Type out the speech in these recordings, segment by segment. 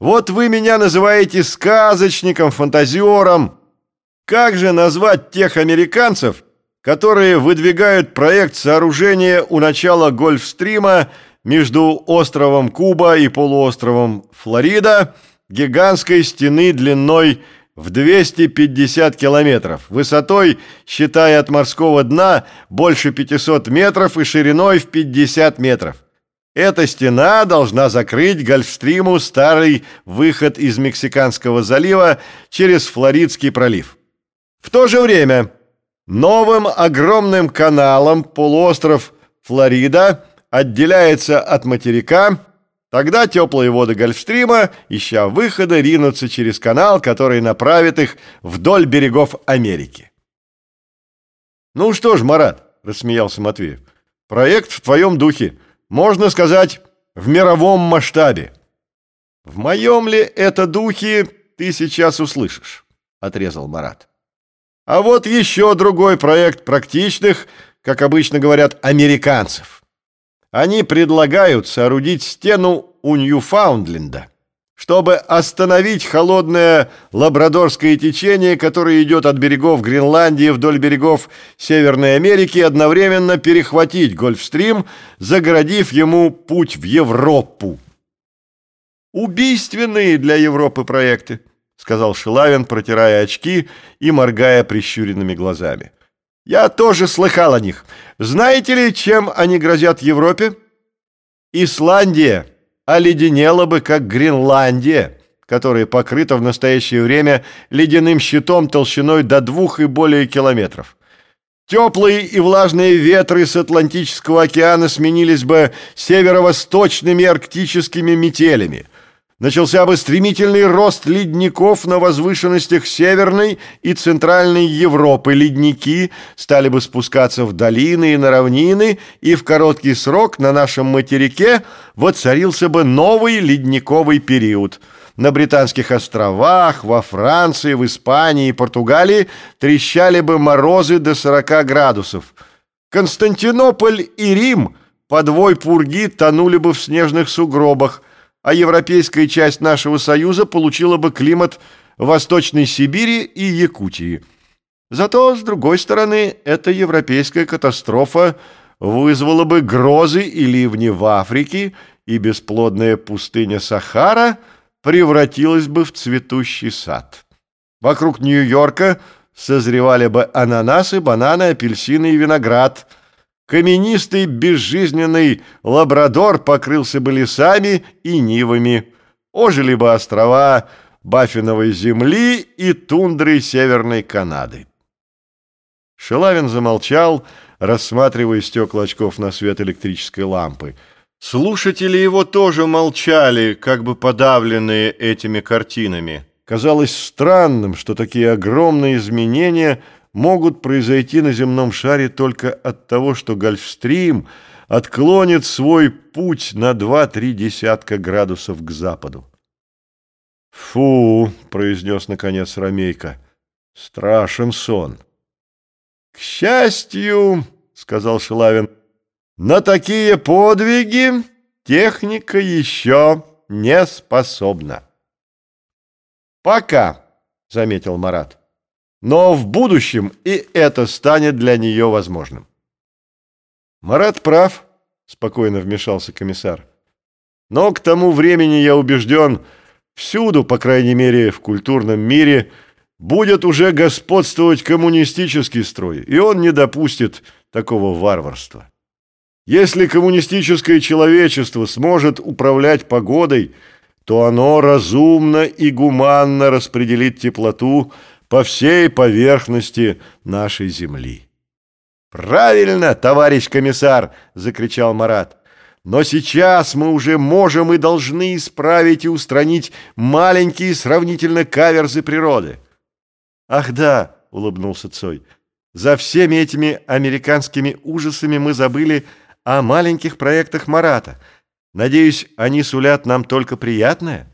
Вот вы меня называете сказочником, фантазером. Как же назвать тех американцев, которые выдвигают проект сооружения у начала Гольфстрима между островом Куба и полуостровом Флорида гигантской стены длиной в 250 километров, высотой, считая от морского дна, больше 500 метров и шириной в 50 метров. Эта стена должна закрыть Гольфстриму старый выход из Мексиканского залива через Флоридский пролив. В то же время новым огромным каналом полуостров Флорида отделяется от материка, тогда теплые воды Гольфстрима, ища выхода, ринутся через канал, который направит их вдоль берегов Америки. «Ну что ж, Марат», — рассмеялся Матвеев, — «проект в твоем духе» можно сказать, в мировом масштабе. В моем ли это духе ты сейчас услышишь, отрезал Марат. А вот еще другой проект практичных, как обычно говорят, американцев. Они предлагают соорудить стену у Ньюфаундленда чтобы остановить холодное лабрадорское течение, которое идет от берегов Гренландии вдоль берегов Северной Америки, одновременно перехватить Гольфстрим, загородив ему путь в Европу. «Убийственные для Европы проекты», — сказал Шилавин, протирая очки и моргая прищуренными глазами. «Я тоже слыхал о них. Знаете ли, чем они грозят Европе?» «Исландия» оледенела бы, как Гренландия, которая покрыта в настоящее время ледяным щитом толщиной до двух и более километров. Теплые и влажные ветры с Атлантического океана сменились бы северо-восточными арктическими метелями – начался бы стремительный рост ледников на возвышенностях Северной и Центральной Европы. Ледники стали бы спускаться в долины и на равнины, и в короткий срок на нашем материке воцарился бы новый ледниковый период. На Британских островах, во Франции, в Испании и Португалии трещали бы морозы до 40 градусов. Константинополь и Рим подвой пурги тонули бы в снежных сугробах – а европейская часть нашего союза получила бы климат Восточной Сибири и Якутии. Зато, с другой стороны, эта европейская катастрофа вызвала бы грозы и ливни в Африке, и бесплодная пустыня Сахара превратилась бы в цветущий сад. Вокруг Нью-Йорка созревали бы ананасы, бананы, апельсины и виноград – Каменистый безжизненный лабрадор покрылся бы лесами и нивами. Ожили бы острова Баффиновой земли и тундры Северной Канады. Шелавин замолчал, рассматривая стекла очков на свет электрической лампы. Слушатели его тоже молчали, как бы подавленные этими картинами. Казалось странным, что такие огромные изменения – могут произойти на земном шаре только от того, что Гольфстрим отклонит свой путь на два-три десятка градусов к западу. «Фу!» — произнес наконец Ромейко. «Страшен сон!» «К счастью!» — сказал Шилавин. «На такие подвиги техника еще не способна». «Пока!» — заметил Марат. Но в будущем и это станет для нее возможным. Марат прав, спокойно вмешался комиссар. Но к тому времени, я убежден, всюду, по крайней мере, в культурном мире, будет уже господствовать коммунистический строй, и он не допустит такого варварства. Если коммунистическое человечество сможет управлять погодой, то оно разумно и гуманно распределит теплоту по всей поверхности нашей земли. «Правильно, товарищ комиссар!» – закричал Марат. «Но сейчас мы уже можем и должны исправить и устранить маленькие сравнительно каверзы природы». «Ах да!» – улыбнулся Цой. «За всеми этими американскими ужасами мы забыли о маленьких проектах Марата. Надеюсь, они сулят нам только приятное?»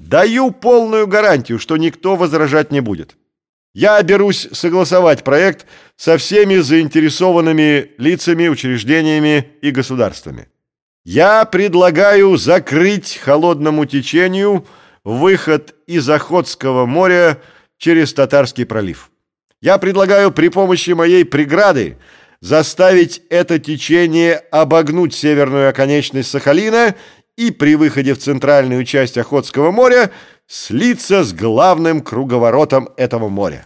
Даю полную гарантию, что никто возражать не будет. Я берусь согласовать проект со всеми заинтересованными лицами, учреждениями и государствами. Я предлагаю закрыть холодному течению выход из Охотского моря через Татарский пролив. Я предлагаю при помощи моей преграды заставить это течение обогнуть северную оконечность Сахалина и при выходе в центральную часть Охотского моря слиться с главным круговоротом этого моря.